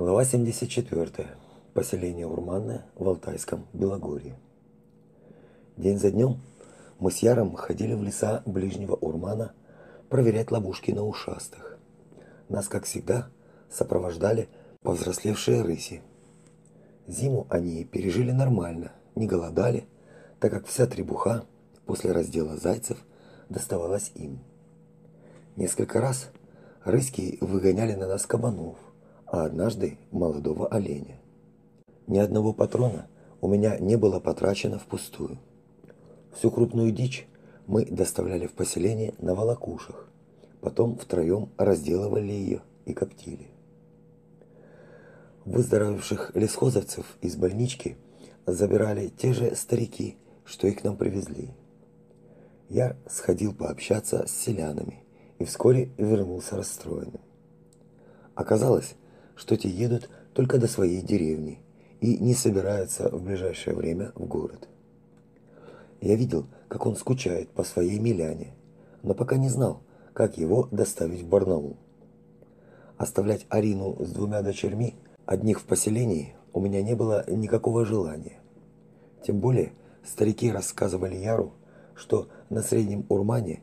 Глава 74. Поселение Урманное в Алтайском Белогорье. День за днем мы с Яром ходили в леса ближнего Урмана проверять ловушки на ушастых. Нас, как всегда, сопровождали повзрослевшие рыси. Зиму они пережили нормально, не голодали, так как вся требуха после раздела зайцев доставалась им. Несколько раз рыски выгоняли на нас кабанов, а однажды молодого оленя. Ни одного патрона у меня не было потрачено впустую. Всю крупную дичь мы доставляли в поселение на волокушах, потом втроем разделывали ее и коптили. Выздоровевших лесхозовцев из больнички забирали те же старики, что и к нам привезли. Я сходил пообщаться с селянами и вскоре вернулся расстроенным. Оказалось, что те едут только до своей деревни и не собираются в ближайшее время в город. Я видел, как он скучает по своей Миляне, но пока не знал, как его доставить в Барнаул. Оставлять Арину с двумя дочерьми одних в поселении у меня не было никакого желания. Тем более старики рассказывали Яру, что на Среднем Урмане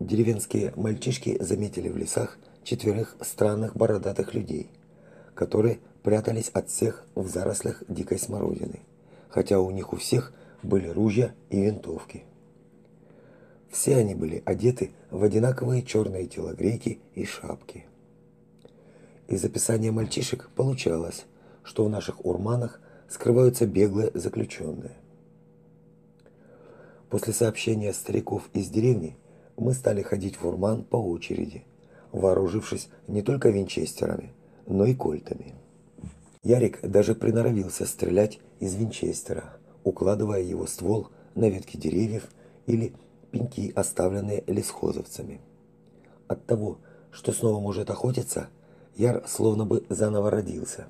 деревенские мальчишки заметили в лесах четверых странных бородатых людей – которые прятались от всех в зарослях дикой смородины, хотя у них у всех были ружья и винтовки. Все они были одеты в одинаковые черные телогрейки и шапки. Из описания мальчишек получалось, что в наших урманах скрываются беглые заключенные. После сообщения стариков из деревни мы стали ходить в урман по очереди, вооружившись не только винчестерами, но и кольтами. Ярик даже приноровился стрелять из винчестера, укладывая его ствол на ветки деревьев или пеньки, оставленные лесхозовцами. От того, что снова может охотиться, Яр словно бы заново родился.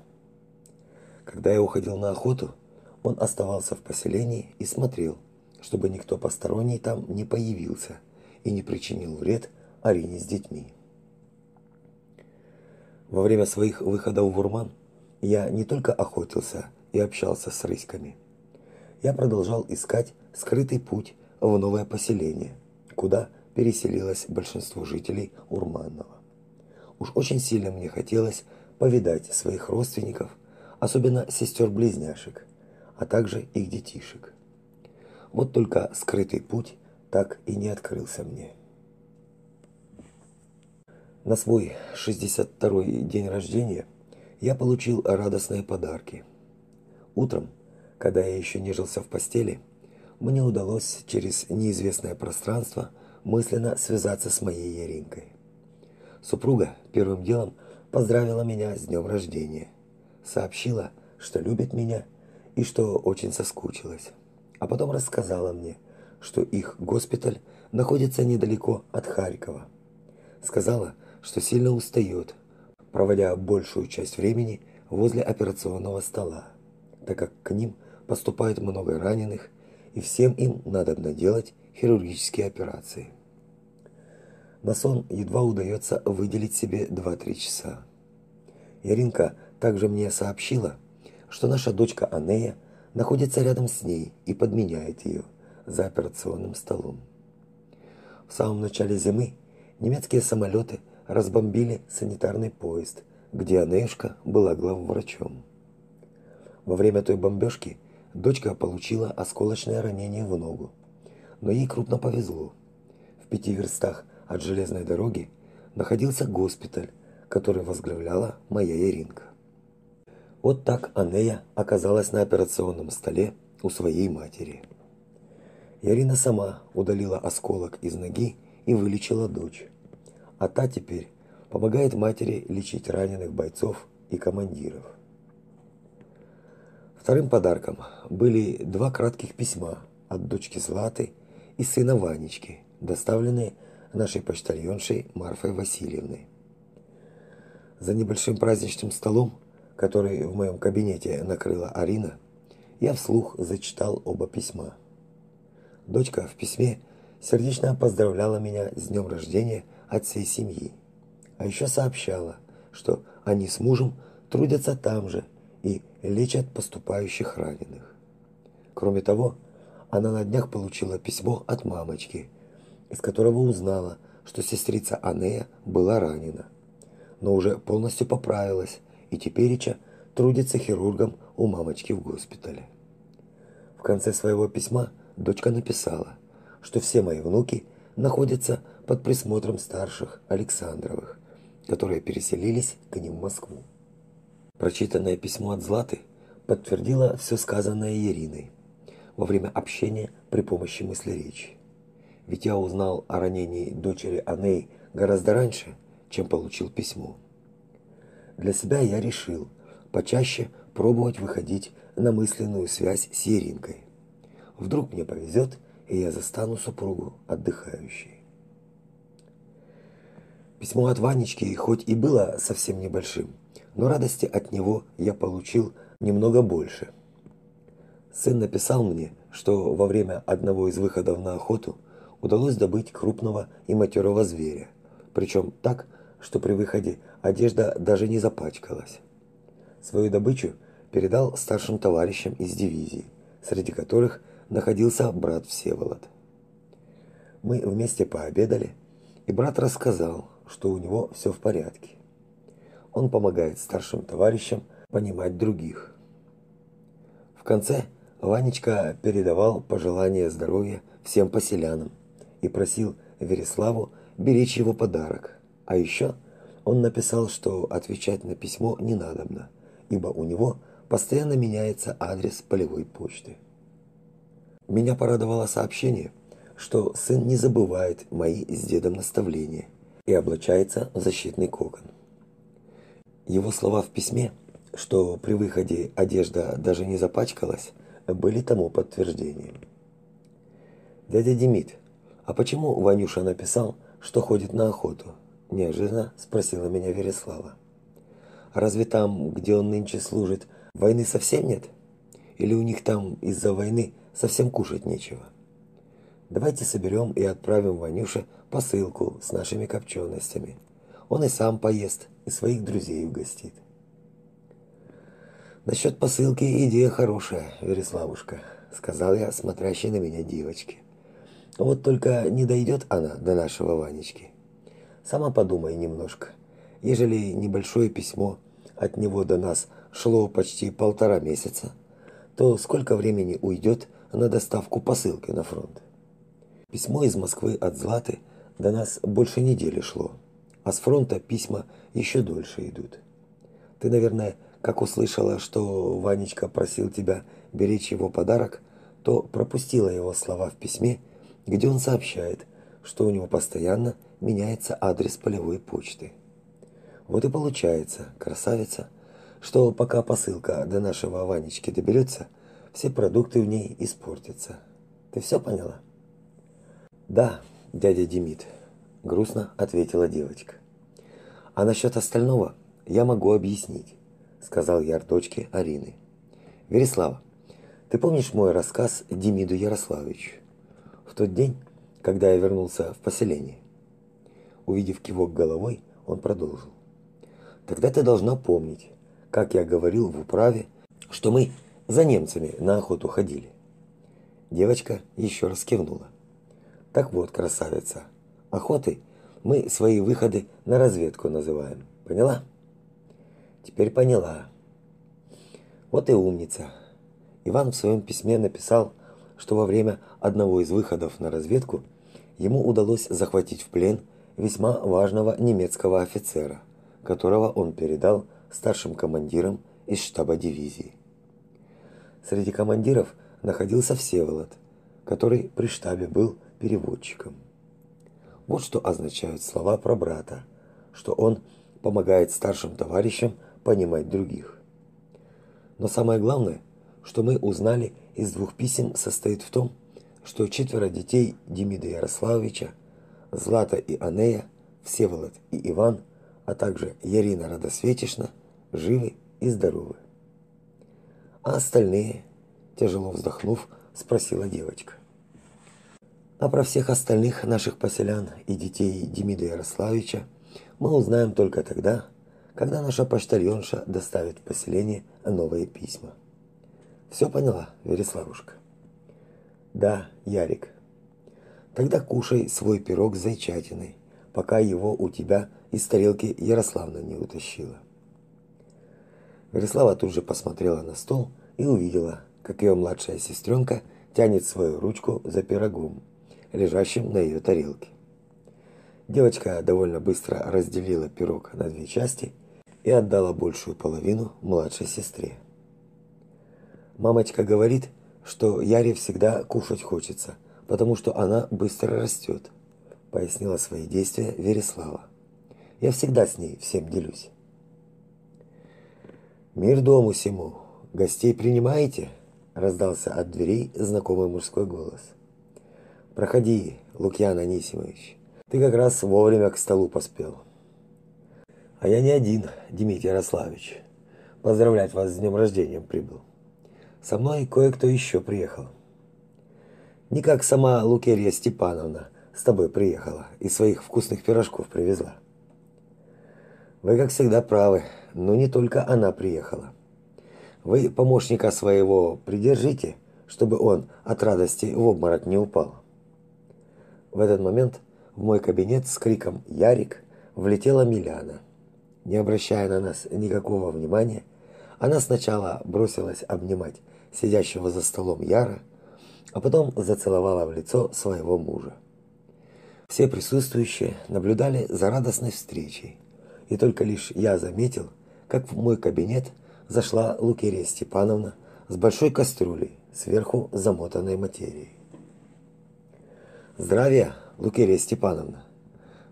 Когда я уходил на охоту, он оставался в поселении и смотрел, чтобы никто посторонний там не появился и не причинил вред Арине с детьми. Во время своих выходов в Урман я не только охотился и общался с рыськами. Я продолжал искать скрытый путь в новое поселение, куда переселилось большинство жителей Урманного. Уж очень сильно мне хотелось повидать своих родственников, особенно сестер-близняшек, а также их детишек. Вот только скрытый путь так и не открылся мне. На свой 62-й день рождения я получил радостные подарки. Утром, когда я еще нежился в постели, мне удалось через неизвестное пространство мысленно связаться с моей Яринкой. Супруга первым делом поздравила меня с днем рождения, сообщила, что любит меня и что очень соскучилась. А потом рассказала мне, что их госпиталь находится недалеко от Харькова. Сказала, что сильно устает, проводя большую часть времени возле операционного стола, так как к ним поступает много раненых, и всем им надо делать хирургические операции. На сон едва удается выделить себе 2-3 часа. Яринка также мне сообщила, что наша дочка Анея находится рядом с ней и подменяет ее за операционным столом. В самом начале зимы немецкие самолеты – разбомбили санитарный поезд, где Анешка была главврачом. Во время той бомбежки дочка получила осколочное ранение в ногу. Но ей крупно повезло. В пяти верстах от железной дороги находился госпиталь, который возглавляла моя Иринка. Вот так Анея оказалась на операционном столе у своей матери. Ярина сама удалила осколок из ноги и вылечила дочь а та теперь помогает матери лечить раненых бойцов и командиров. Вторым подарком были два кратких письма от дочки Златы и сына Ванечки, доставленные нашей почтальоншей Марфой Васильевной. За небольшим праздничным столом, который в моем кабинете накрыла Арина, я вслух зачитал оба письма. Дочка в письме сердечно поздравляла меня с днем рождения от всей семьи. А еще сообщала, что они с мужем трудятся там же и лечат поступающих раненых. Кроме того, она на днях получила письмо от мамочки, из которого узнала, что сестрица Анея была ранена, но уже полностью поправилась и тепереча трудится хирургом у мамочки в госпитале. В конце своего письма дочка написала, что все мои внуки находятся под присмотром старших Александровых, которые переселились к ним в Москву. Прочитанное письмо от Златы подтвердило все сказанное Ириной во время общения при помощи мысли речи. Ведь я узнал о ранении дочери Аней гораздо раньше, чем получил письмо. Для себя я решил почаще пробовать выходить на мысленную связь с Еринкой. Вдруг мне повезет, и я застану супругу отдыхающей. Письмо от Ванечки хоть и было совсем небольшим, но радости от него я получил немного больше. Сын написал мне, что во время одного из выходов на охоту удалось добыть крупного и матерого зверя, причем так, что при выходе одежда даже не запачкалась. Свою добычу передал старшим товарищам из дивизии, среди которых находился брат Всеволод. Мы вместе пообедали, и брат рассказал, что у него все в порядке. Он помогает старшим товарищам понимать других. В конце Ванечка передавал пожелания здоровья всем поселянам и просил Вереславу беречь его подарок. А еще он написал, что отвечать на письмо не надобно, ибо у него постоянно меняется адрес полевой почты. Меня порадовало сообщение, что сын не забывает мои с дедом наставления и облачается в защитный кокон. Его слова в письме, что при выходе одежда даже не запачкалась, были тому подтверждением. Дядя Демид, а почему Ванюша написал, что ходит на охоту? неожиданно спросила меня Вереслава. Разве там, где он нынче служит, войны совсем нет? Или у них там из-за войны совсем кушать нечего? Давайте соберем и отправим Ванюше посылку с нашими копченостями. Он и сам поест, и своих друзей угостит. Насчет посылки идея хорошая, Вереславушка, сказал я смотрящей на меня девочке. Вот только не дойдет она до нашего Ванечки. Сама подумай немножко. Ежели небольшое письмо от него до нас шло почти полтора месяца, то сколько времени уйдет на доставку посылки на фронт? Письмо из Москвы от Златы до нас больше недели шло, а с фронта письма еще дольше идут. Ты, наверное, как услышала, что Ванечка просил тебя беречь его подарок, то пропустила его слова в письме, где он сообщает, что у него постоянно меняется адрес полевой почты. Вот и получается, красавица, что пока посылка до нашего Ванечки доберется, все продукты в ней испортятся. Ты все поняла? Да, дядя Демид, грустно ответила девочка. А насчет остального я могу объяснить, сказал я дочке Арины. Вереслава, ты помнишь мой рассказ Демиду Ярославовичу? В тот день, когда я вернулся в поселение, Увидев кивок головой, он продолжил. Тогда ты должна помнить, как я говорил в управе, что мы за немцами на охоту ходили. Девочка еще раз кивнула. Так вот, красавица, охотой мы свои выходы на разведку называем. Поняла? Теперь поняла. Вот и умница. Иван в своем письме написал, что во время одного из выходов на разведку ему удалось захватить в плен весьма важного немецкого офицера, которого он передал старшим командирам из штаба дивизии. Среди командиров находился Всеволод, который при штабе был переводчиком. Вот что означают слова про брата, что он помогает старшим товарищам понимать других. Но самое главное, что мы узнали из двух писем, состоит в том, что четверо детей Демида Ярославовича Злата и Анея, Всеволод и Иван, а также Ярина Радосветишна живы и здоровы. А остальные, тяжело вздохнув, спросила девочка. А про всех остальных наших поселян и детей Демида Ярославича мы узнаем только тогда, когда наша почтальонша доставит в поселение новые письма. Все поняла, Вереславушка? Да, Ярик. Тогда кушай свой пирог зайчатиной, пока его у тебя из тарелки Ярославна не утащила. Вереслава тут же посмотрела на стол и увидела, как ее младшая сестренка тянет свою ручку за пирогом, лежащим на ее тарелке. Девочка довольно быстро разделила пирог на две части и отдала большую половину младшей сестре. Мамочка говорит, что Яре всегда кушать хочется, потому что она быстро растет, пояснила свои действия Вереслава. Я всегда с ней всем делюсь. Мир дому сему. Гостей принимаете? раздался от дверей знакомый мужской голос. Проходи, Лукьян Анисимович. Ты как раз вовремя к столу поспел. А я не один, Дмитрий Ярославович. Поздравлять вас с днем рождения прибыл. Со мной кое-кто еще приехал. Не как сама Лукерья Степановна с тобой приехала и своих вкусных пирожков привезла. Вы, как всегда, правы, но не только она приехала. Вы помощника своего придержите, чтобы он от радости в обморок не упал. В этот момент в мой кабинет с криком «Ярик!» влетела Миляна. Не обращая на нас никакого внимания, она сначала бросилась обнимать сидящего за столом Яра, а потом зацеловала в лицо своего мужа. Все присутствующие наблюдали за радостной встречей, и только лишь я заметил, как в мой кабинет зашла Лукерия Степановна с большой кастрюлей, сверху замотанной материей. Здравия, Лукерия Степановна.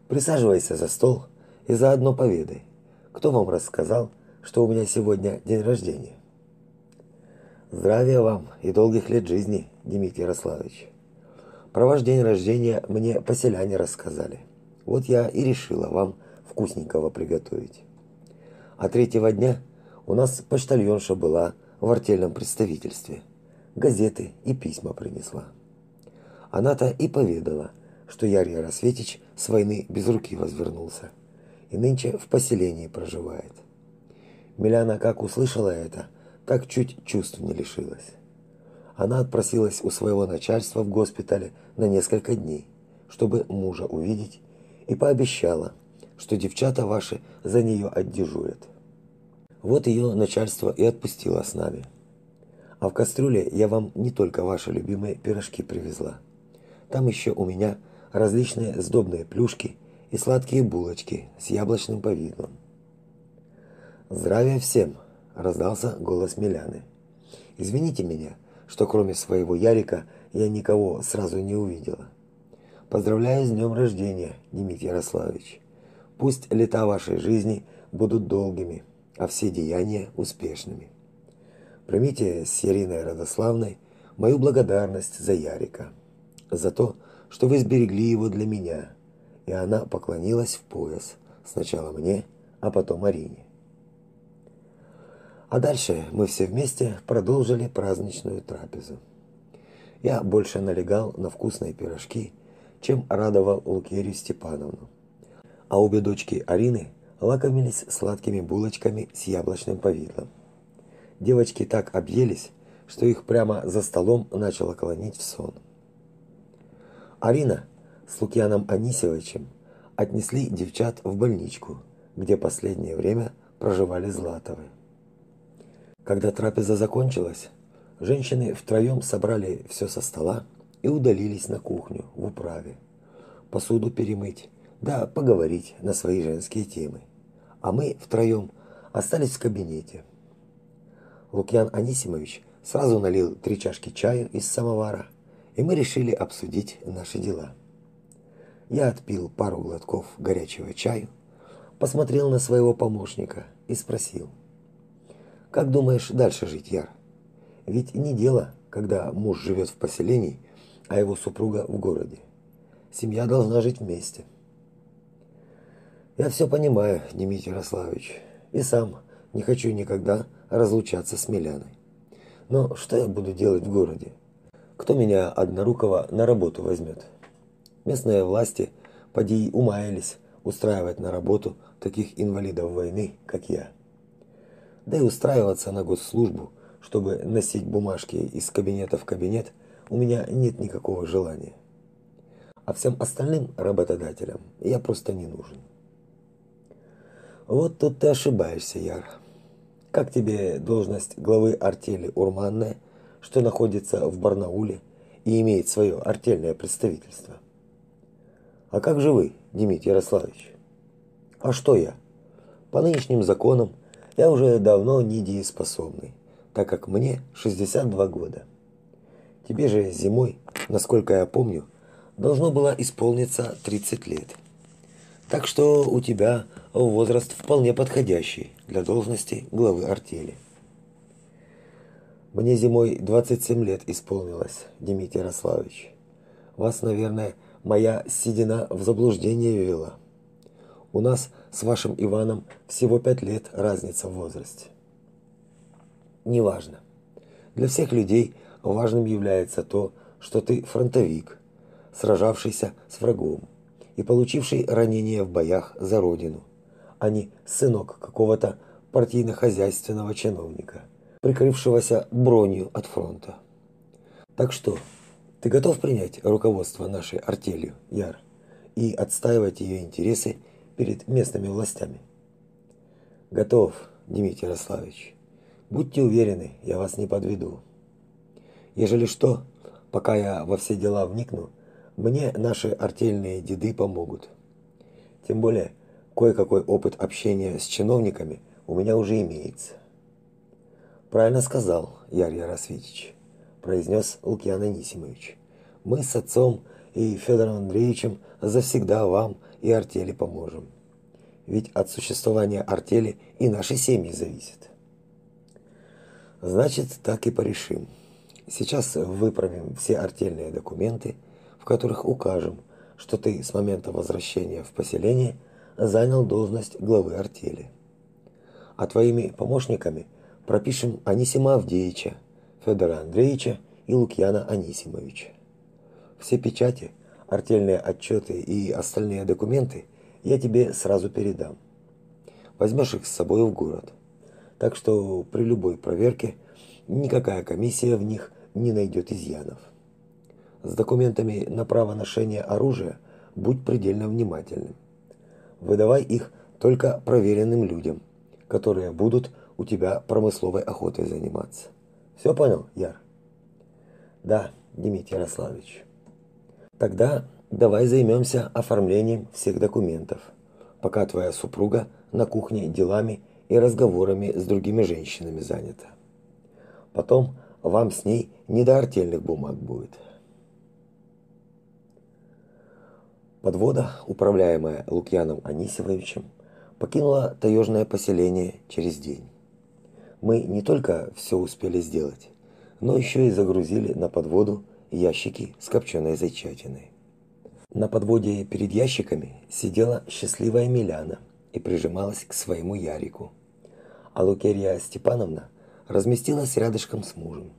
Присаживайся за стол и заодно поведай, кто вам рассказал, что у меня сегодня день рождения. Здравия вам и долгих лет жизни, Дмитрий Ярославович. Про ваш день рождения мне поселяне рассказали. Вот я и решила вам вкусненького приготовить. А третьего дня у нас почтальонша была в артельном представительстве. Газеты и письма принесла. Она-то и поведала, что Ярий Рассветич с войны без руки возвернулся и нынче в поселении проживает. Миляна, как услышала это, так чуть чувств не лишилась. Она отпросилась у своего начальства в госпитале на несколько дней, чтобы мужа увидеть, и пообещала, что девчата ваши за нее отдежурят. Вот ее начальство и отпустило с нами. А в кастрюле я вам не только ваши любимые пирожки привезла. Там еще у меня различные сдобные плюшки и сладкие булочки с яблочным повидлом. Здравия всем, раздался голос Миляны. Извините меня, что кроме своего Ярика я никого сразу не увидела. Поздравляю с днем рождения, Дмитрий Ярославович. Пусть лета вашей жизни будут долгими, а все деяния успешными. Примите с Ириной Родославной мою благодарность за Ярика, за то, что вы сберегли его для меня. И она поклонилась в пояс, сначала мне, а потом Арине. А дальше мы все вместе продолжили праздничную трапезу. Я больше налегал на вкусные пирожки, чем радовал Лукерию Степановну. А обе дочки Арины лакомились сладкими булочками с яблочным повидлом. Девочки так объелись, что их прямо за столом начало клонить в сон. Арина с Лукьяном Анисевичем отнесли девчат в больничку, где последнее время проживали Златовы. Когда трапеза закончилась, женщины втроем собрали все со стола и удалились на кухню в управе. Посуду перемыть, да поговорить на свои женские темы а мы втроем остались в кабинете. Лукьян Анисимович сразу налил три чашки чая из самовара, и мы решили обсудить наши дела. Я отпил пару глотков горячего чая, посмотрел на своего помощника и спросил: "Как думаешь дальше жить, Яр? Ведь не дело, когда муж живет в поселении, а его супруга в городе. Семья должна жить вместе". Я все понимаю, Дмитрий Ярославович, и сам не хочу никогда разлучаться с Миляной. Но что я буду делать в городе? Кто меня однорукого на работу возьмет? Местные власти поди умаялись устраивать на работу таких инвалидов войны, как я. Да и устраиваться на госслужбу, чтобы носить бумажки из кабинета в кабинет, у меня нет никакого желания. А всем остальным работодателям я просто не нужен. Вот тут ты ошибаешься, Яр. Как тебе должность главы артели Урманная, что находится в Барнауле и имеет свое артельное представительство? А как же вы, Дмитрий Ярославович? А что я? По нынешним законам я уже давно недееспособный, так как мне 62 года. Тебе же зимой, насколько я помню, должно было исполниться 30 лет. Так что у тебя возраст вполне подходящий для должности главы артели. Мне зимой 27 лет исполнилось, Дмитрий Ярославович. Вас, наверное, моя седина в заблуждение ввела. У нас с вашим Иваном всего пять лет разница в возрасте. Неважно. Для всех людей важным является то, что ты фронтовик, сражавшийся с врагом и получивший ранения в боях за родину, а не сынок какого-то партийно-хозяйственного чиновника, прикрывшегося бронью от фронта. Так что ты готов принять руководство нашей артелью, Яр, и отстаивать ее интересы перед местными властями? Готов, Дмитрий Ярославович. Будьте уверены, я вас не подведу. Ежели что, пока я во все дела вникну, мне наши артельные деды помогут. Тем более, кое-какой опыт общения с чиновниками у меня уже имеется. Правильно сказал Яр Яросвитич произнес Лукьян Анисимович. Мы с отцом и Федором Андреевичем завсегда вам и артели поможем. Ведь от существования артели и нашей семьи зависит. Значит, так и порешим. Сейчас выправим все артельные документы, в которых укажем, что ты с момента возвращения в поселение занял должность главы артели. А твоими помощниками пропишем Анисима Авдеевича, Федора Андреевича и Лукьяна Анисимовича. Все печати, артельные отчеты и остальные документы я тебе сразу передам. Возьмешь их с собой в город. Так что при любой проверке никакая комиссия в них не найдет изъянов. С документами на право ношения оружия будь предельно внимательным. Выдавай их только проверенным людям, которые будут у тебя промысловой охотой заниматься. Все понял, Яр? Да, Дмитрий Ярославович. Тогда давай займемся оформлением всех документов, пока твоя супруга на кухне делами и разговорами с другими женщинами занята. Потом вам с ней не до артельных бумаг будет. Подвода, управляемая Лукьяном Анисимовичем, покинула таежное поселение через день мы не только все успели сделать, но еще и загрузили на подводу ящики с копченой зайчатиной. На подводе перед ящиками сидела счастливая Миляна и прижималась к своему Ярику. А Лукерья Степановна разместилась рядышком с мужем.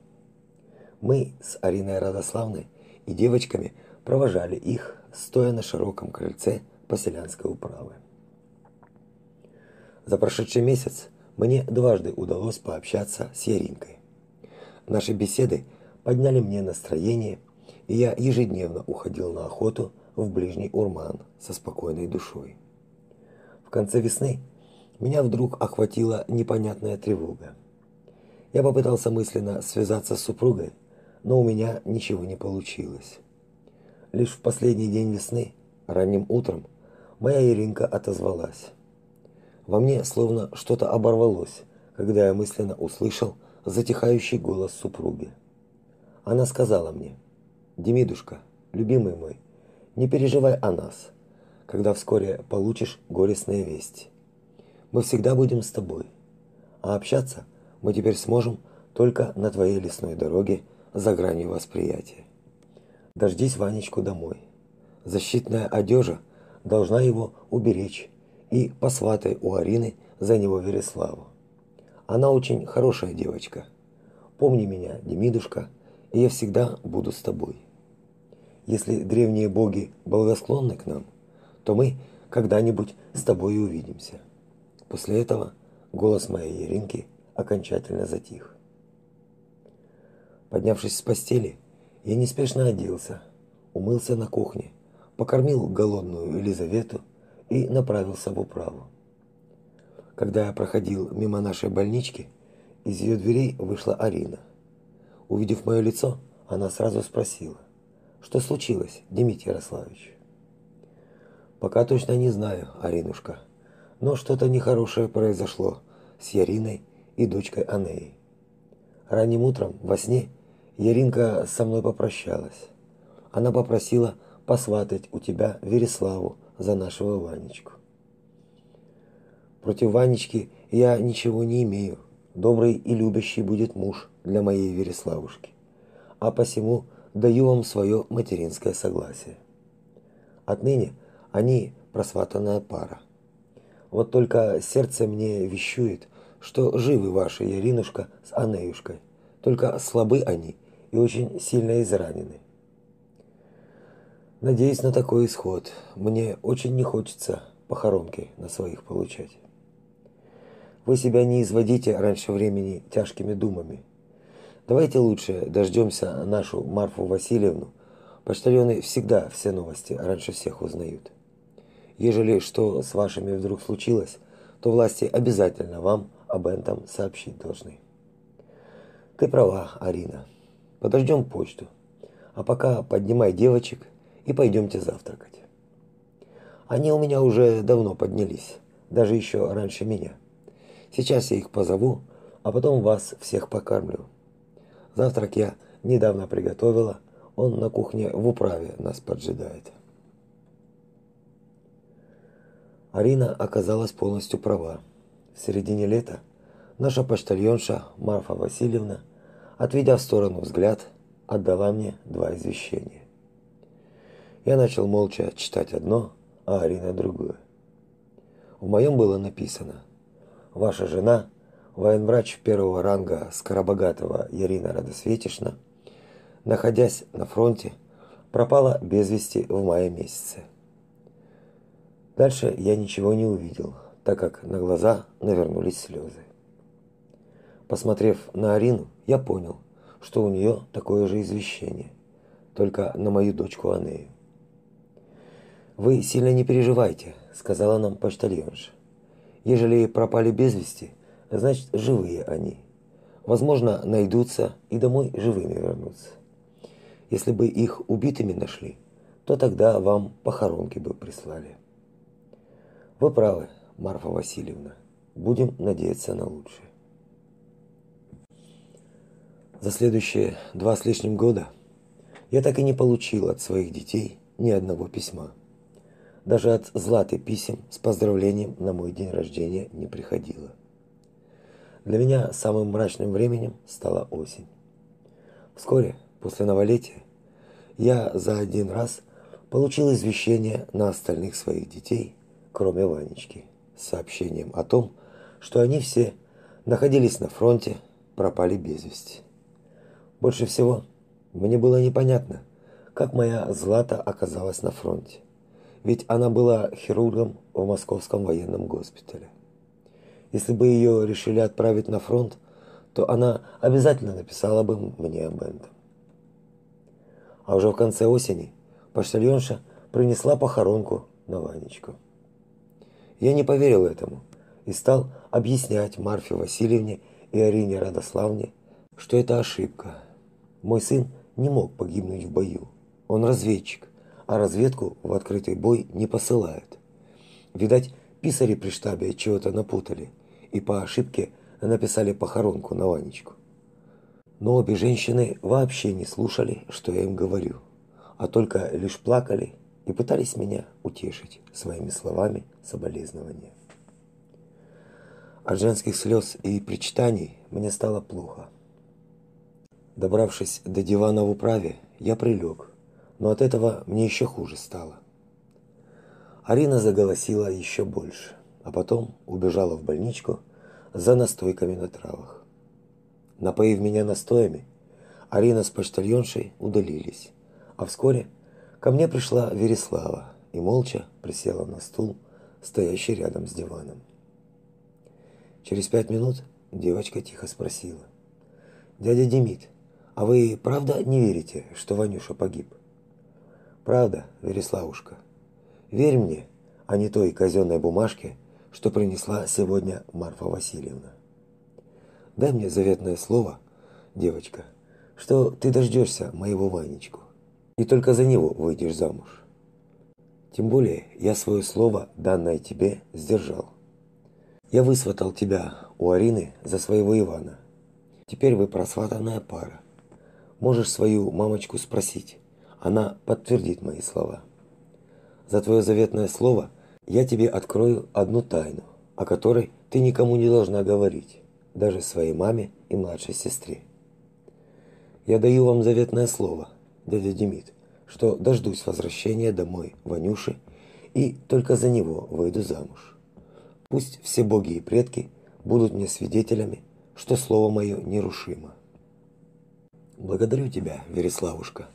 Мы с Ариной Радославной и девочками провожали их, стоя на широком крыльце поселянской управы. За прошедший месяц мне дважды удалось пообщаться с Яринкой. Наши беседы подняли мне настроение, и я ежедневно уходил на охоту в ближний Урман со спокойной душой. В конце весны меня вдруг охватила непонятная тревога. Я попытался мысленно связаться с супругой, но у меня ничего не получилось. Лишь в последний день весны, ранним утром, моя Иринка отозвалась. Во мне словно что-то оборвалось, когда я мысленно услышал затихающий голос супруги. Она сказала мне: "Демидушка, любимый мой, не переживай о нас, когда вскоре получишь горестные вести. Мы всегда будем с тобой. А общаться мы теперь сможем только на твоей лесной дороге за гранью восприятия. Дождись Ванечку домой. Защитная одежда должна его уберечь и посватай у Арины за него Вереславу. Она очень хорошая девочка. Помни меня, Демидушка, и я всегда буду с тобой. Если древние боги благосклонны к нам, то мы, когда-нибудь с тобой увидимся. После этого голос моей Еринки окончательно затих. Поднявшись с постели, я неспешно оделся, умылся на кухне, покормил голодную Елизавету и направился в управу. Когда я проходил мимо нашей больнички, из ее дверей вышла Арина. Увидев мое лицо, она сразу спросила: "Что случилось, Дмитрий Ярославович?" "Пока точно не знаю, Аринушка, но что-то нехорошее произошло с Яриной и дочкой Анеей. Ранним утром во сне Яринка со мной попрощалась. Она попросила посватать у тебя Вереславу за нашего Ванечку. Против Ванечки я ничего не имею. Добрый и любящий будет муж для моей Вереславушки. А посему даю вам свое материнское согласие. Отныне они просватанная пара. Вот только сердце мне вещует, что живы ваши Яринушка с Анеюшкой. Только слабы они и очень сильно изранены. Надеюсь на такой исход. Мне очень не хочется похоронки на своих получать. Вы себя не изводите раньше времени тяжкими думами. Давайте лучше дождемся нашу Марфу Васильевну. Почтальоны всегда все новости раньше всех узнают. Ежели что с вашими вдруг случилось, то власти обязательно вам об этом сообщить должны. Ты права, Арина. Подождем почту. А пока поднимай девочек и пойдемте завтракать. Они у меня уже давно поднялись, даже еще раньше меня. Сейчас я их позову, а потом вас всех покормлю. Завтрак я недавно приготовила, он на кухне в управе нас поджидает. Арина оказалась полностью права. В середине лета наша почтальонша Марфа Васильевна, отведя в сторону взгляд, отдала мне два извещения. Я начал молча читать одно, а Арина другое. В моем было написано: Ваша жена, военврач первого ранга Скоробогатого Ярина Радосветишна, находясь на фронте, пропала без вести в мае месяце. Дальше я ничего не увидел, так как на глаза навернулись слезы. Посмотрев на Арину, я понял, что у нее такое же извещение, только на мою дочку Анею. Вы сильно не переживайте, сказала нам почтальонша. Ежели пропали без вести, значит, живые они. Возможно, найдутся и домой живыми вернутся. Если бы их убитыми нашли, то тогда вам похоронки бы прислали. Вы правы, Марфа Васильевна. Будем надеяться на лучшее. За следующие два с лишним года я так и не получил от своих детей ни одного письма. Даже от Златы писем с поздравлением на мой день рождения не приходило. Для меня самым мрачным временем стала осень. Вскоре, после новолетия, я за один раз получил извещение на остальных своих детей, кроме Ванечки, с сообщением о том, что они все находились на фронте, пропали без вести. Больше всего мне было непонятно, как моя Злата оказалась на фронте ведь она была хирургом в Московском военном госпитале. Если бы ее решили отправить на фронт, то она обязательно написала бы мне об этом. А уже в конце осени почтальонша принесла похоронку на Ванечку. Я не поверил этому и стал объяснять Марфе Васильевне и Арине Радославне, что это ошибка. Мой сын не мог погибнуть в бою. Он разведчик а разведку в открытый бой не посылают. Видать, писари при штабе чего-то напутали и по ошибке написали похоронку на Ванечку. Но обе женщины вообще не слушали, что я им говорю, а только лишь плакали и пытались меня утешить своими словами соболезнования. От женских слез и причитаний мне стало плохо. Добравшись до дивана в управе, я прилег но от этого мне еще хуже стало. Арина заголосила еще больше, а потом убежала в больничку за настойками на травах. Напоив меня настоями, Арина с почтальоншей удалились, а вскоре ко мне пришла Вереслава и молча присела на стул стоящий рядом с диваном. Через пять минут девочка тихо спросила: "Дядя Демид, а вы правда не верите, что Ванюша погиб?" "Правда, Вереславушка. Верь мне, а не той казенной бумажке, что принесла сегодня Марфа Васильевна. Дай мне заветное слово, девочка, что ты дождешься моего Ванечку, и только за него выйдешь замуж. Тем более я свое слово, данное тебе, сдержал. Я высватал тебя у Арины за своего Ивана. Теперь вы просватанная пара. Можешь свою мамочку спросить. Она подтвердит мои слова. За твое заветное слово я тебе открою одну тайну, о которой ты никому не должна говорить, даже своей маме и младшей сестре. Я даю вам заветное слово, дядя Демид, что дождусь возвращения домой Ванюши и только за него выйду замуж. Пусть все боги и предки будут мне свидетелями, что слово мое нерушимо. Благодарю тебя, Вереславушка.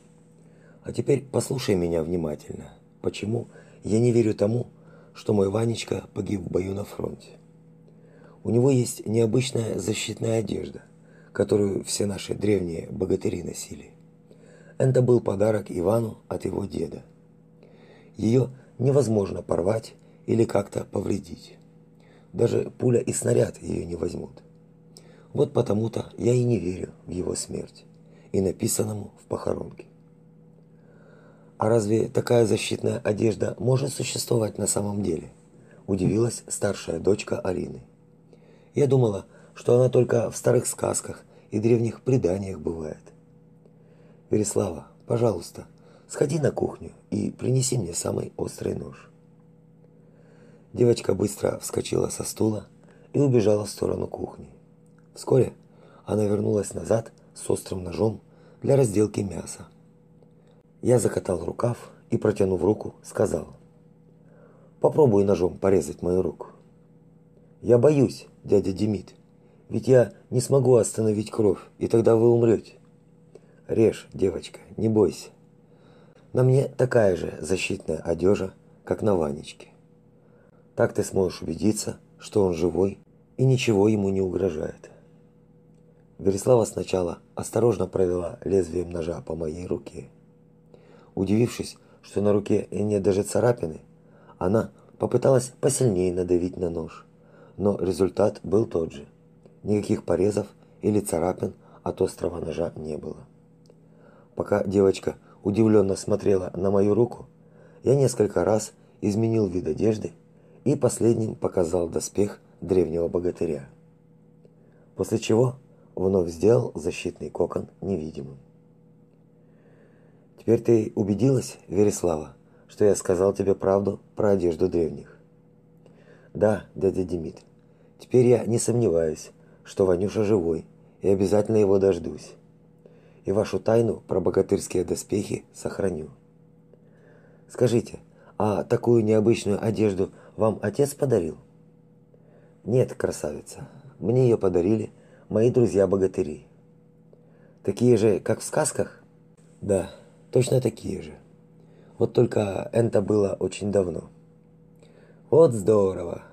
А теперь послушай меня внимательно. Почему я не верю тому, что мой Ванечка погиб в бою на фронте? У него есть необычная защитная одежда, которую все наши древние богатыри носили. Это был подарок Ивану от его деда. Ее невозможно порвать или как-то повредить. Даже пуля и снаряд ее не возьмут. Вот потому-то я и не верю в его смерть и написанному в похоронке. А разве такая защитная одежда может существовать на самом деле? Удивилась старшая дочка Алины. Я думала, что она только в старых сказках и древних преданиях бывает. Вереслава, пожалуйста, сходи на кухню и принеси мне самый острый нож. Девочка быстро вскочила со стула и убежала в сторону кухни. Вскоре она вернулась назад с острым ножом для разделки мяса. Я закатал рукав и, протянув руку, сказал: "Попробуй ножом порезать мою руку". "Я боюсь, дядя Демид, ведь я не смогу остановить кровь, и тогда вы умрете. Режь, девочка, не бойся. На мне такая же защитная одежда, как на Ванечке. Так ты сможешь убедиться, что он живой и ничего ему не угрожает. Вереслава сначала осторожно провела лезвием ножа по моей руке. Удивившись, что на руке нет даже царапины, она попыталась посильнее надавить на нож, но результат был тот же. Никаких порезов или царапин от острого ножа не было. Пока девочка удивленно смотрела на мою руку, я несколько раз изменил вид одежды и последним показал доспех древнего богатыря. После чего вновь сделал защитный кокон невидимым. Теперь ты убедилась, Вереслава, что я сказал тебе правду про одежду древних? Да, дядя Демид. Теперь я не сомневаюсь, что Ванюша живой, и обязательно его дождусь и вашу тайну про богатырские доспехи сохраню. Скажите, а такую необычную одежду вам отец подарил? Нет, красавица. Мне ее подарили мои друзья-богатыри. Такие же, как в сказках? Да, точно такие же. Вот только это было очень давно. Вот здорово.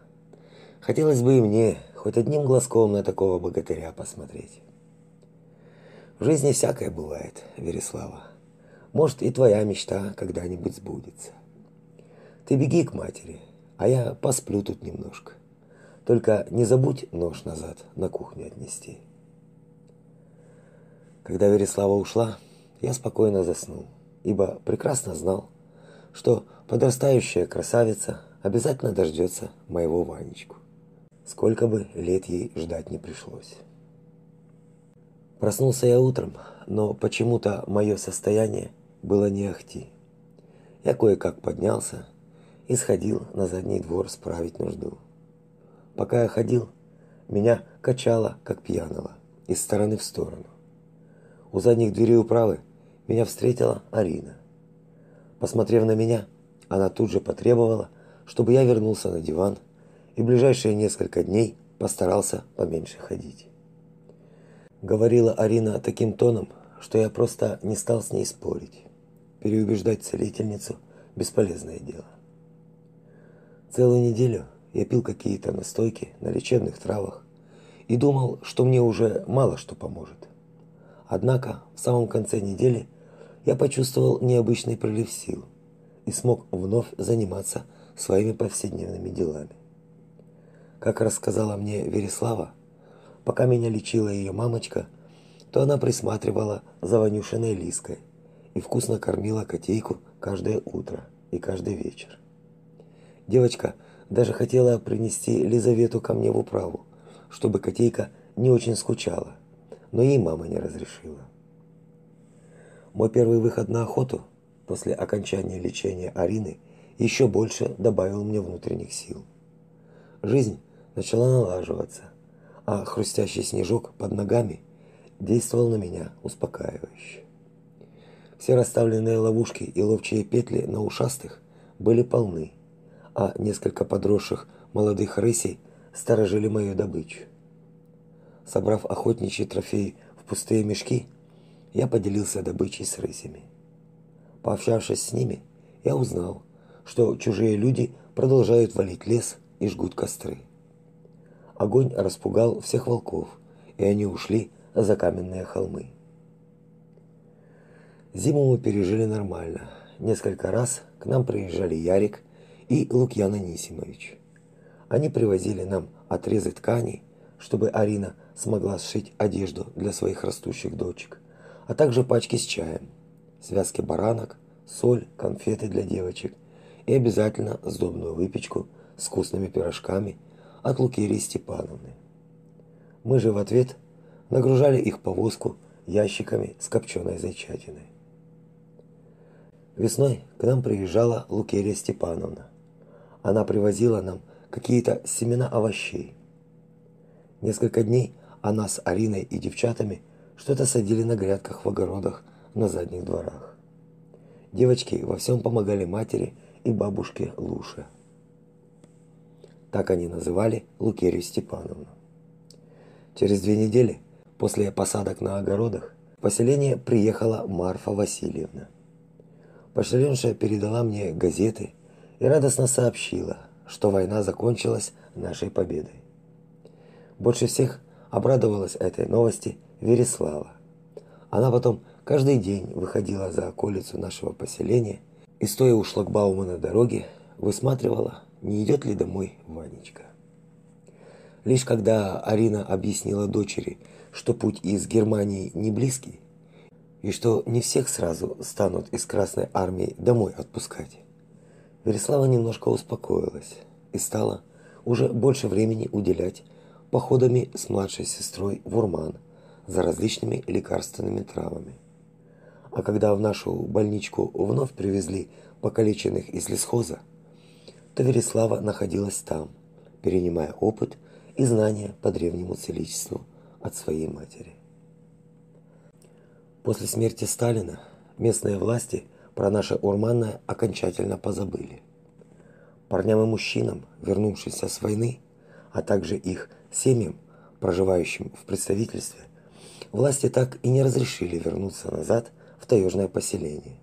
Хотелось бы и мне хоть одним глазком на такого богатыря посмотреть. В жизни всякое бывает, Вереслава. Может, и твоя мечта когда-нибудь сбудется. Ты беги к матери, а я посплю тут немножко. Только не забудь нож назад на кухню отнести. Когда Вереслава ушла, я спокойно заснул, ибо прекрасно знал, что подрастающая красавица обязательно дождется моего Ванечку. Сколько бы лет ей ждать не пришлось. Проснулся я утром, но почему-то мое состояние было не ахти. Я кое-как поднялся и сходил на задний двор справить нужду. Пока я ходил, меня качало, как пьяного, из стороны в сторону. У задних дверей управы меня встретила Арина. Посмотрев на меня, она тут же потребовала, чтобы я вернулся на диван и ближайшие несколько дней постарался поменьше ходить говорила Арина таким тоном, что я просто не стал с ней спорить. Переубеждать целительницу бесполезное дело. Целую неделю я пил какие-то настойки на лечебных травах и думал, что мне уже мало что поможет. Однако в самом конце недели я почувствовал необычный прилив сил и смог вновь заниматься своими повседневными делами. Как рассказала мне Вереслава, пока меня лечила ее мамочка, то она присматривала за Ванюшиной Лиской и вкусно кормила котейку каждое утро и каждый вечер. Девочка даже хотела принести Лизавету ко мне в управу, чтобы котейка не очень скучала, но ей мама не разрешила. Мой первый выход на охоту после окончания лечения Арины еще больше добавил мне внутренних сил. Жизнь начала налаживаться, а хрустящий снежок под ногами действовал на меня успокаивающе. Все расставленные ловушки и ловчие петли на ушастых были полны, а несколько подросших молодых рысей сторожили мою добычу. Собрав охотничьи трофеи в пустые мешки, я поделился добычей с рысями. Пообщавшись с ними, я узнал, что чужие люди продолжают валить лес и жгут костры. Огонь распугал всех волков, и они ушли за каменные холмы. Зиму мы пережили нормально. Несколько раз к нам приезжали Ярик и Лукьян Анисимович. Они привозили нам отрезы тканей, чтобы Арина смогла сшить одежду для своих растущих дочек, а также пачки с чаем, связки баранок, соль, конфеты для девочек и обязательно сдобную выпечку с вкусными пирожками от Лукерии Степановны. Мы же в ответ нагружали их повозку ящиками с копченой зайчатиной. Весной к нам приезжала Лукерия Степановна. Она привозила нам какие-то семена овощей. Несколько дней она с Ариной и девчатами что-то садили на грядках в огородах на задних дворах. Девочки во всем помогали матери и бабушке Луше. Так они называли Лукерию Степановну. Через две недели после посадок на огородах в поселение приехала Марфа Васильевна. Почтальонша передала мне газеты и радостно сообщила, что война закончилась нашей победой. Больше всех обрадовалась этой новости Вереслава. Она потом каждый день выходила за околицу нашего поселения и, стоя у шлагбаума на дороге, высматривала, не идет ли домой Ванечка. Лишь когда Арина объяснила дочери, что путь из Германии не близкий, и что не всех сразу станут из Красной армии домой отпускать, Вереслава немножко успокоилась и стала уже больше времени уделять походами с младшей сестрой в Урман за различными лекарственными травами. А когда в нашу больничку вновь привезли покалеченных из лесхоза, то Вереслава находилась там, перенимая опыт и знания по древнему целительству от своей матери. После смерти Сталина местные власти про наше Урманное окончательно позабыли. Парням и мужчинам, вернувшимся с войны, а также их семьям, проживающим в представительстве, власти так и не разрешили вернуться назад в таежное поселение.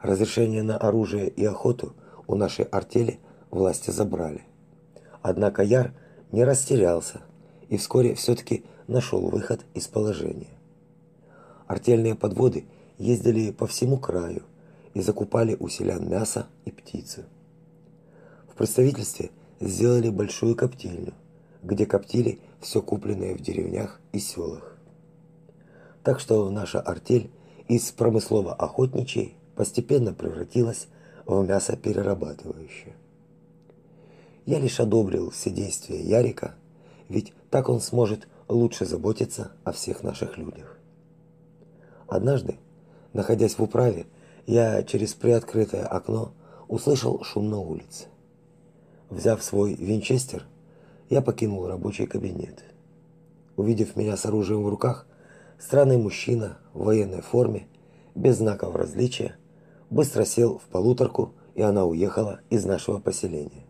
Разрешение на оружие и охоту у нашей артели власти забрали. Однако Яр не растерялся и вскоре все-таки нашел выход из положения. Артельные подводы ездили по всему краю и закупали у селян мясо и птицу. В представительстве сделали большую коптильню, где коптили все купленное в деревнях и селах. Так что наша артель из промыслово-охотничьей постепенно превратилась в мясоперерабатывающую. Я лишь одобрил все действия Ярика, ведь так он сможет лучше заботиться о всех наших людях. Однажды, находясь в управе, я через приоткрытое окно услышал шум на улице. Взяв свой винчестер, я покинул рабочий кабинет. Увидев меня с оружием в руках, странный мужчина в военной форме, без знаков различия, быстро сел в полуторку, и она уехала из нашего поселения.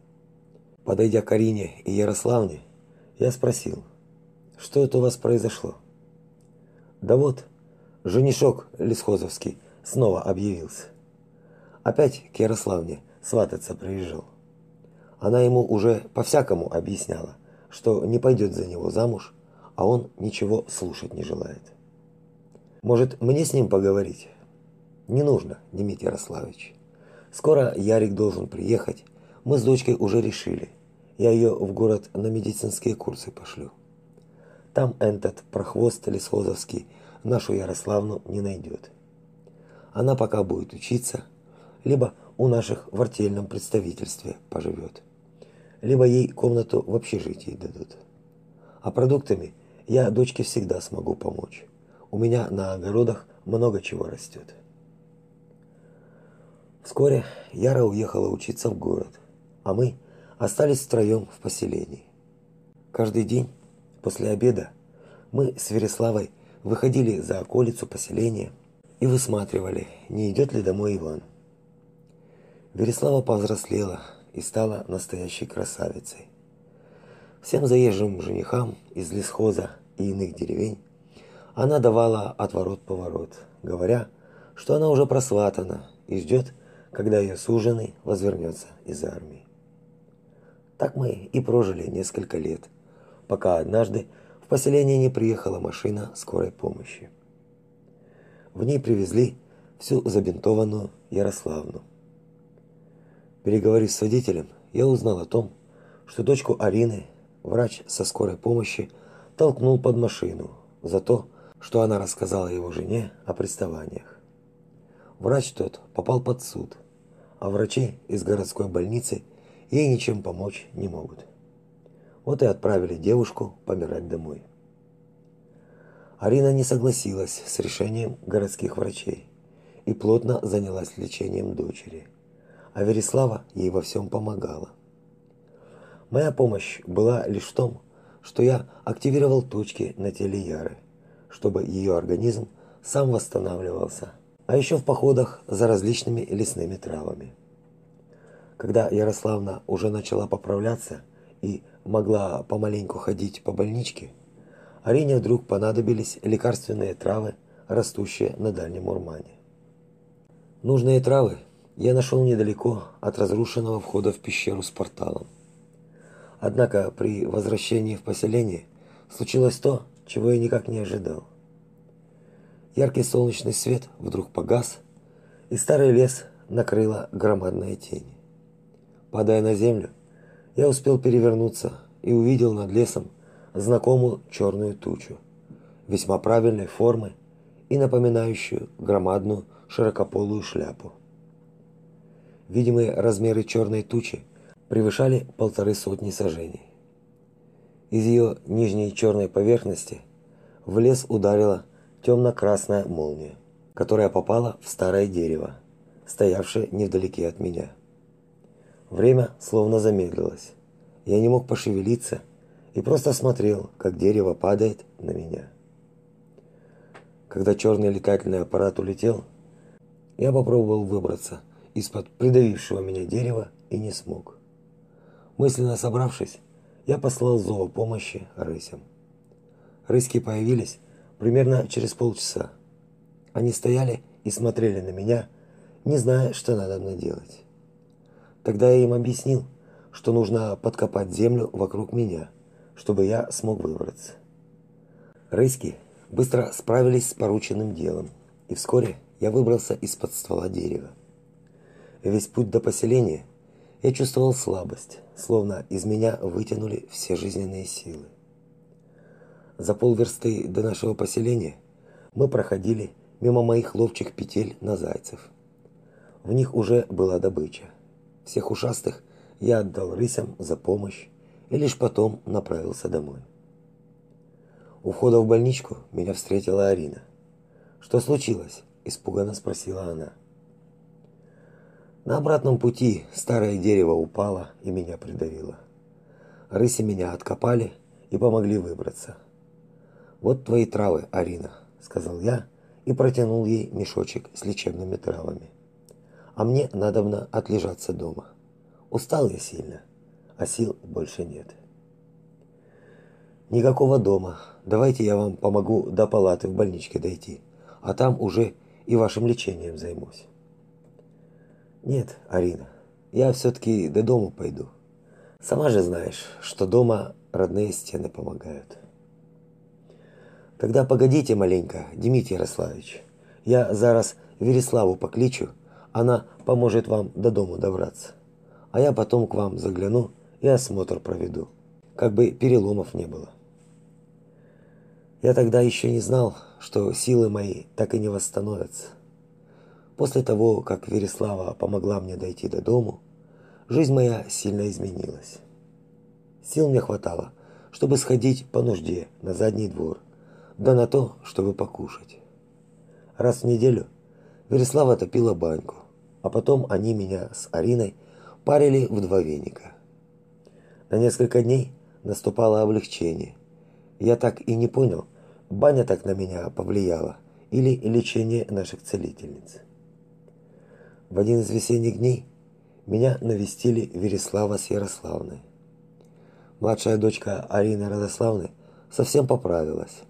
Подойдя к Арине и Ярославне, я спросил, что это у вас произошло? Да вот, женишок Лесхозовский снова объявился. Опять к Ярославне свататься приезжал. Она ему уже по-всякому объясняла, что не пойдет за него замуж, а он ничего слушать не желает. Может, мне с ним поговорить? Не нужно, Дмитрий Ярославович. Скоро Ярик должен приехать. Мы с дочкой уже решили. Я ее в город на медицинские курсы пошлю. Там этот прохвост лесхозовский нашу Ярославну не найдет. Она пока будет учиться, либо у наших в артельном представительстве поживет, либо ей комнату в общежитии дадут. А продуктами я дочке всегда смогу помочь. У меня на огородах много чего растет. Вскоре Яра уехала учиться в город, а мы остались втроем в поселении. Каждый день после обеда мы с Вереславой выходили за околицу поселения и высматривали, не идет ли домой Иван. Вереслава повзрослела и стала настоящей красавицей. Всем заезжим женихам из лесхоза и иных деревень она давала отворот-поворот, говоря, что она уже просватана и ждет, когда ее суженый возвернется из армии. Так мы и прожили несколько лет, пока однажды в поселение не приехала машина скорой помощи. В ней привезли всю забинтованную Ярославну. Переговорив с водителем, я узнал о том, что дочку Арины врач со скорой помощи толкнул под машину за то, что она рассказала его жене о приставаниях. Врач тот попал под суд, а врачи из городской больницы ей ничем помочь не могут. Вот и отправили девушку помирать домой. Арина не согласилась с решением городских врачей и плотно занялась лечением дочери. А Вереслава ей во всем помогала. Моя помощь была лишь в том, что я активировал точки на теле Яры, чтобы ее организм сам восстанавливался, а еще в походах за различными лесными травами. Когда Ярославна уже начала поправляться и могла помаленьку ходить по больничке, Арине вдруг понадобились лекарственные травы, растущие на Дальнем Урмане. Нужные травы я нашел недалеко от разрушенного входа в пещеру с порталом. Однако при возвращении в поселение случилось то, чего я никак не ожидал. Яркий солнечный свет вдруг погас, и старый лес накрыла громадная тень. Падая на землю, я успел перевернуться и увидел над лесом знакомую черную тучу, весьма правильной формы и напоминающую громадную широкополую шляпу. Видимые размеры черной тучи превышали полторы сотни сажений. Из ее нижней черной поверхности в лес ударила темно-красная молния, которая попала в старое дерево, стоявшее невдалеке от меня. Время словно замедлилось. Я не мог пошевелиться и просто смотрел, как дерево падает на меня. Когда черный летательный аппарат улетел, я попробовал выбраться из-под придавившего меня дерева и не смог. Мысленно собравшись, я послал зов помощи рысям. Рыски появились примерно через полчаса. Они стояли и смотрели на меня, не зная, что надо мне делать. Тогда я им объяснил, что нужно подкопать землю вокруг меня, чтобы я смог выбраться. Рыски быстро справились с порученным делом, и вскоре я выбрался из-под ствола дерева. Весь путь до поселения я чувствовал слабость, словно из меня вытянули все жизненные силы. За полверсты до нашего поселения мы проходили мимо моих ловчих петель на зайцев. В них уже была добыча. Всех ушастых я отдал рысям за помощь и лишь потом направился домой. У входа в больничку меня встретила Арина. «Что случилось?» – испуганно спросила она. На обратном пути старое дерево упало и меня придавило. Рыси меня откопали и помогли выбраться. «Вот твои травы, Арина», – сказал я и протянул ей мешочек с лечебными травами а мне надобно отлежаться дома. Устал я сильно, а сил больше нет. Никакого дома. Давайте я вам помогу до палаты в больничке дойти, а там уже и вашим лечением займусь. Нет, Арина, я все таки до дома пойду. Сама же знаешь, что дома родные стены помогают. Тогда погодите маленько, Дмитрий Ярославович. Я зараз Вереславу покличу, она поможет вам до дому добраться. А я потом к вам загляну и осмотр проведу, как бы переломов не было. Я тогда еще не знал, что силы мои так и не восстановятся. После того, как Вереслава помогла мне дойти до дому, жизнь моя сильно изменилась. Сил мне хватало, чтобы сходить по нужде на задний двор, да на то, чтобы покушать. Раз в неделю Вереслава топила баньку, а потом они меня с Ариной парили в два веника. На несколько дней наступало облегчение. Я так и не понял, баня так на меня повлияла или лечение наших целительниц. В один из весенних дней меня навестили Вереслава с Ярославной. Младшая дочка Арины Радославны совсем поправилась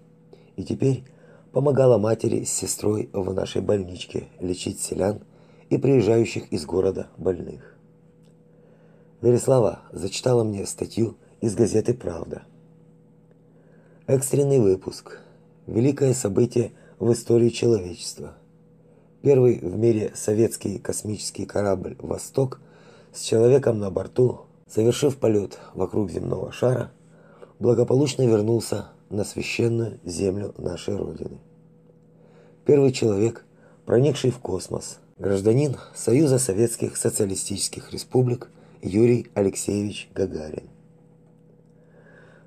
и теперь помогала матери с сестрой в нашей больничке лечить селян и приезжающих из города больных. Вереслава зачитала мне статью из газеты Правда. Экстренный выпуск. Великое событие в истории человечества. Первый в мире советский космический корабль Восток с человеком на борту, совершив полет вокруг земного шара, благополучно вернулся на священную землю нашей родины. Первый человек, проникший в космос, гражданин Союза Советских Социалистических Республик Юрий Алексеевич Гагарин.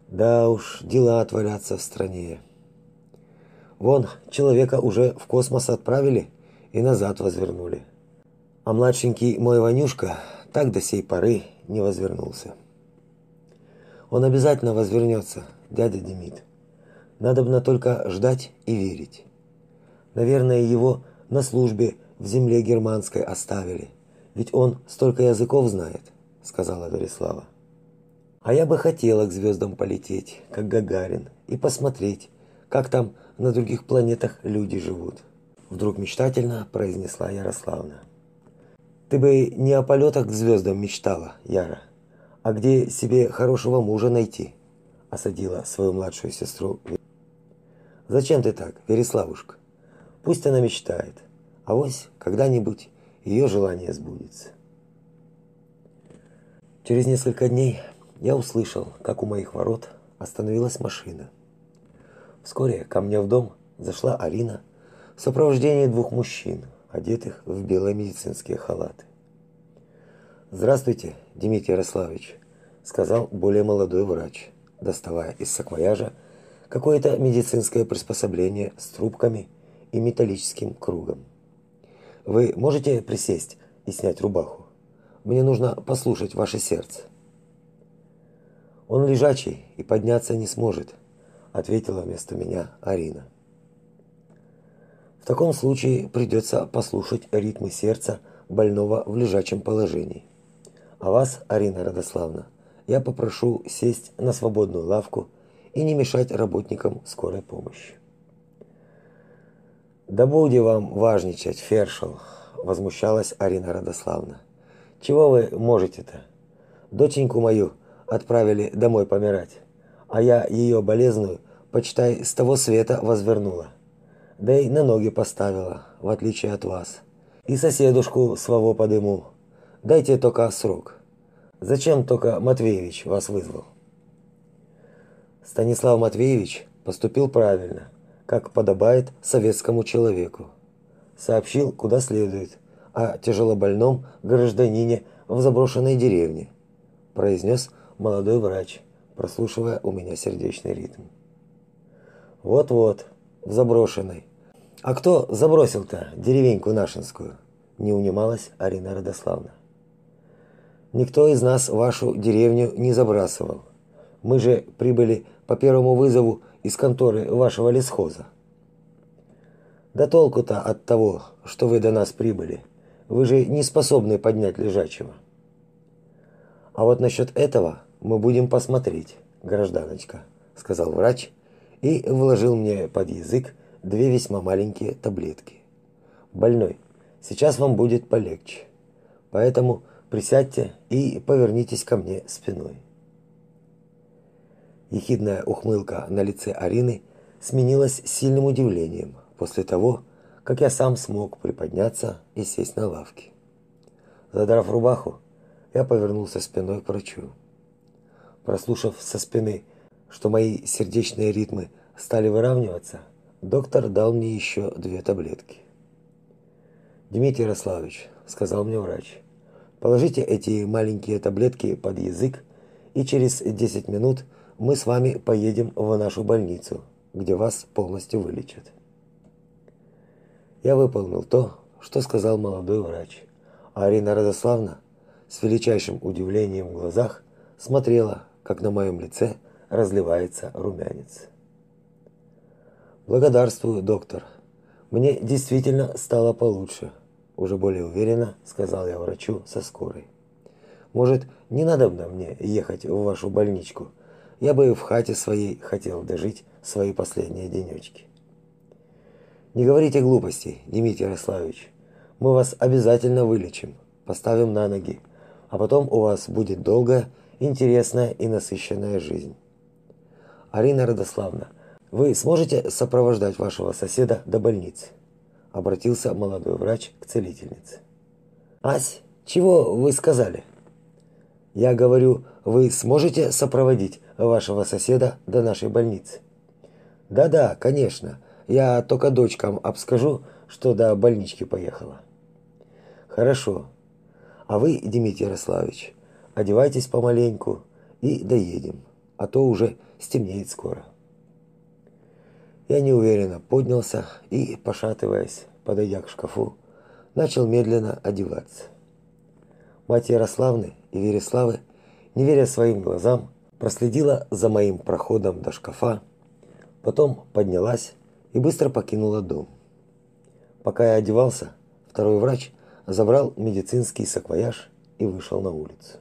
Да уж, дела творятся в стране. Вон, человека уже в космос отправили и назад возвернули. А младшенький мой Ванюшка так до сей поры не возвернулся. Он обязательно возвернется, дядя Демид. Надо бы только ждать и верить. Наверное, его на службе в земле германской оставили, ведь он столько языков знает, сказала Вереслава. А я бы хотела к звездам полететь, как Гагарин, и посмотреть, как там на других планетах люди живут, вдруг мечтательно произнесла Ярославна. Ты бы не о полетах к звездам мечтала, Яра, а где себе хорошего мужа найти, осадила свою младшую сестру. Зачем ты так, Вереславушка? Пусть она мечтает, а вось когда-нибудь ее желание сбудется. Через несколько дней я услышал, как у моих ворот остановилась машина. Вскоре ко мне в дом зашла Арина в сопровождении двух мужчин, одетых в белые медицинские халаты. "Здравствуйте, Дмитрий Ярославович", сказал более молодой врач, доставая из саквояжа какое-то медицинское приспособление с трубками и металлическим кругом. Вы можете присесть и снять рубаху? Мне нужно послушать ваше сердце. Он лежачий и подняться не сможет, ответила вместо меня Арина. В таком случае придется послушать ритмы сердца больного в лежачем положении. А вас, Арина Радославна, я попрошу сесть на свободную лавку и не мешать работникам скорой помощи. Да буде вам важничать, Фершел, возмущалась Арина Радославна. Чего вы можете-то? Доченьку мою отправили домой помирать, а я ее болезную почитай, с того света возвернула. Да и на ноги поставила, в отличие от вас. И соседушку своего подыму. Дайте только срок. Зачем только Матвеевич вас вызвал? Станислав Матвеевич поступил правильно, как подобает советскому человеку. Сообщил, куда следует, о тяжелобольном гражданине в заброшенной деревне, произнес молодой врач, прослушивая у меня сердечный ритм. Вот-вот, заброшенной. А кто забросил-то деревеньку нашинскую? Не унималась Арина Радославна. Никто из нас вашу деревню не забрасывал. Мы же прибыли по первому вызову из конторы вашего лесхоза. Да толку-то от того, что вы до нас прибыли. Вы же не способны поднять лежачего. А вот насчет этого мы будем посмотреть, гражданочка, сказал врач и вложил мне под язык две весьма маленькие таблетки. Больной, сейчас вам будет полегче. Поэтому Присядьте и повернитесь ко мне спиной. Ехидная ухмылка на лице Арины сменилась сильным удивлением после того, как я сам смог приподняться и сесть на лавке. Задрав рубаху, я повернулся спиной к врачу. Прослушав со спины, что мои сердечные ритмы стали выравниваться, доктор дал мне еще две таблетки. Дмитрий Ярославович, сказал мне врач, положите эти маленькие таблетки под язык, и через 10 минут мы с вами поедем в нашу больницу, где вас полностью вылечат. Я выполнил то, что сказал молодой врач. А Арина Радославна с величайшим удивлением в глазах смотрела, как на моем лице разливается румянец. Благодарствую, доктор. Мне действительно стало получше, уже более уверенно сказал я врачу со скорой. Может, не надо мне ехать в вашу больничку? Я бы в хате своей хотел дожить свои последние денечки. Не говорите глупостей, Дмитрий Ярославович. Мы вас обязательно вылечим, поставим на ноги, а потом у вас будет долгая, интересная и насыщенная жизнь. Арина Радославна, вы сможете сопровождать вашего соседа до больницы? Обратился молодой врач к целительнице. Ась, чего вы сказали? Я говорю, вы сможете сопроводить вашего соседа до нашей больницы? Да-да, конечно. Я только дочкам обскажу, что до больнички поехала. Хорошо. А вы, Дмитрий Ярославович, одевайтесь помаленьку и доедем, а то уже стемнеет скоро. Я неуверенно поднялся и, пошатываясь, подойдя к шкафу, начал медленно одеваться. Мать Ярославны и Вереславы, не веря своим глазам, проследила за моим проходом до шкафа, потом поднялась и быстро покинула дом. Пока я одевался, второй врач забрал медицинский саквояж и вышел на улицу.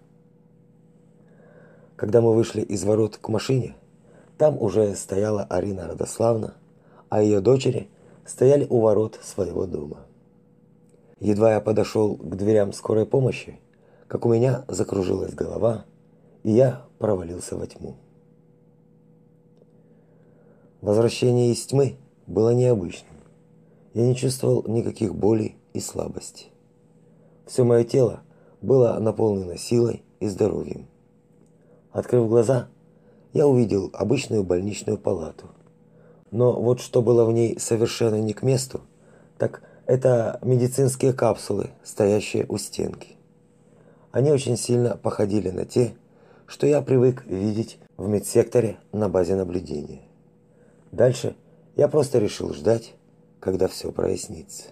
Когда мы вышли из ворот к машине, там уже стояла Арина Радославна, а ее дочери стояли у ворот своего дома. Едва я подошел к дверям скорой помощи, как у меня закружилась голова, и я провалился во тьму. Возвращение из тьмы было необычным. Я не чувствовал никаких болей и слабости. Все мое тело было наполнено силой и здоровьем. Открыв глаза, я увидел обычную больничную палату. Но вот что было в ней совершенно не к месту, так это медицинские капсулы, стоящие у стенки. Они очень сильно походили на те, что я привык видеть в медсекторе на базе наблюдения. Дальше я просто решил ждать, когда все прояснится.